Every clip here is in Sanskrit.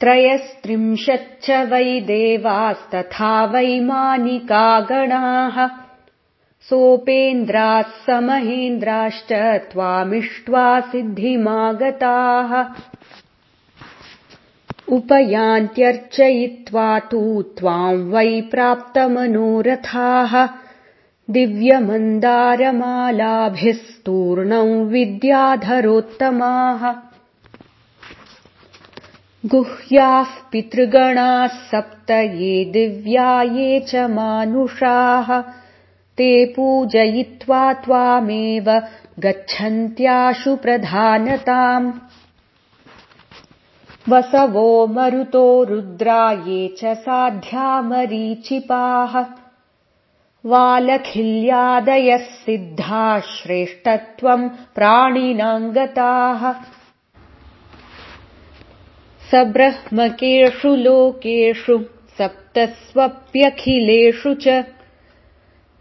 त्रयस्त्रिंशच्च वै देवास्तथा वैमानिका गणाः सोपेन्द्राः समहेन्द्राश्च त्वामिष्ट्वा सिद्धिमागताः। उपयान्त्यर्चयित्वा तु त्वाम् वै प्राप्तमनोरथाः। दिव्यमन्दारमालाभिस्तूर्णम् विद्याधरोत्तमाः गुह्याः पितृगणाः सप्त ये दिव्या ये च मानुषाः। ते पूजयित्वा त्वामेव गच्छन्त्याशु प्रधानताम्। वसवो मरुतो रुद्रा ये च साध्या मरीचिपाः वालखिल्यादयः सिद्धाः श्रेष्ठत्वम् प्राणिनाङ्गताः। स ब्रह्मकेषु लोकेषु सप्तस्वप्यखिलेषु च।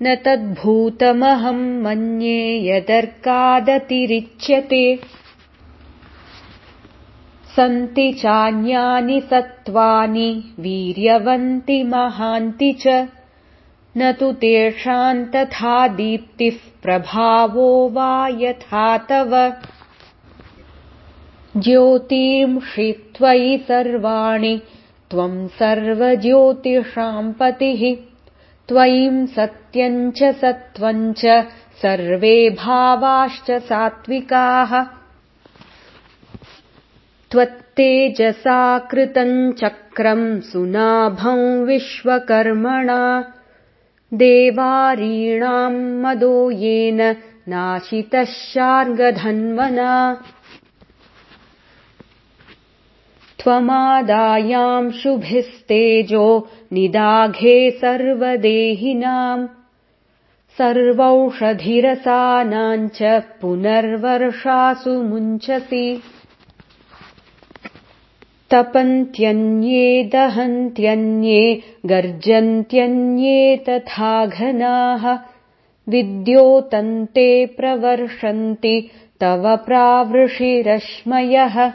न तद्भूतमहम् मन्ये यदर्कादतिरिच्यते। सन्ति चान्यानि सत्त्वानि वीर्यवन्ति महान्ति च। न तु तेषाम् तथा दीप्तिः प्रभावो वा यथा तव ज्योतींषि त्वयि सर्वाणि त्वम् सर्वज्योतिषाम् पतिः। त्वयिम् सत्यम् च सत्त्वम् च सर्वे भावाश्च सात्विकाः। त्वत्तेजसा कृतम् चक्रम् सुनाभम् विश्वकर्मणा। देवारीणाम् मदो येन नाशितः शार्गधन्वना त्वमादायाम् शुभिस्तेजो निदाघे सर्वदेहिनाम् सर्वौषधिरसानाम् च पुनर्वर्षासु मुञ्चसि। तपन्त्यन्ये दहन्त्यन्ये गर्जन्त्यन्ये तथा घनाः। विद्योतन्ते प्रवर्षन्ति तव प्रावृषिरश्मयः